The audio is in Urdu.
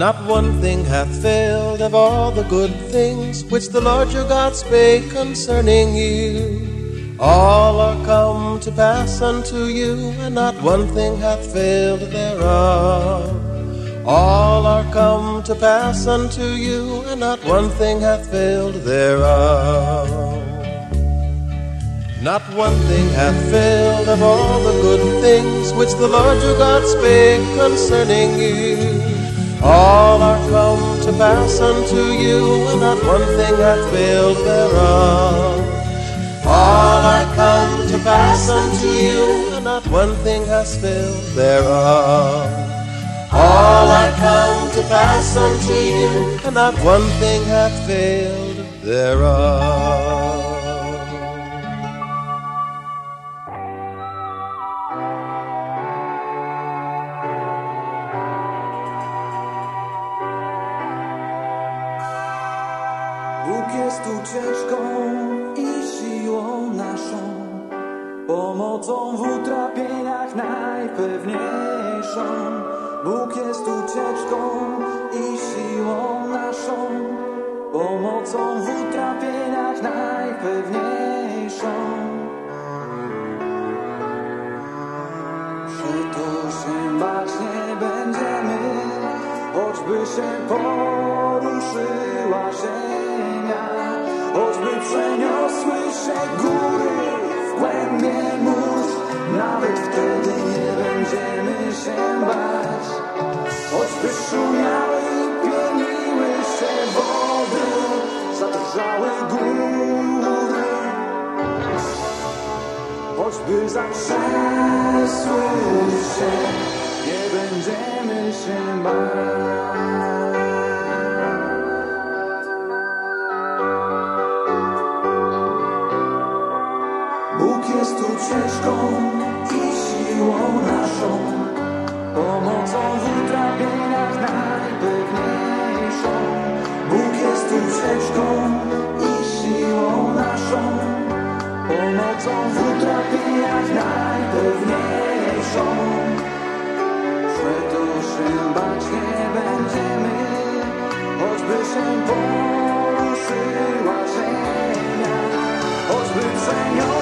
نپ تنگ فیور گنگس پوچھ لو جگاس پے کن سنیگی آپ نپون تنگ فیور گنگس پوچھ لو جگاس پہ کن سنیگی چھپسن چونتے گاس پیل چھپا سن چون تین گاس پیل ایم ناشون پینشن بکے اس کو ایشو ناشون پینشما سے سیا گے نا رنجین شمبا سو شیمباب ستر گرو رست سیا رنجین شیمبا مکس ایشی کوم چوتھا پی دھوکیسٹ ایشی رش کو رائے شری بچے کو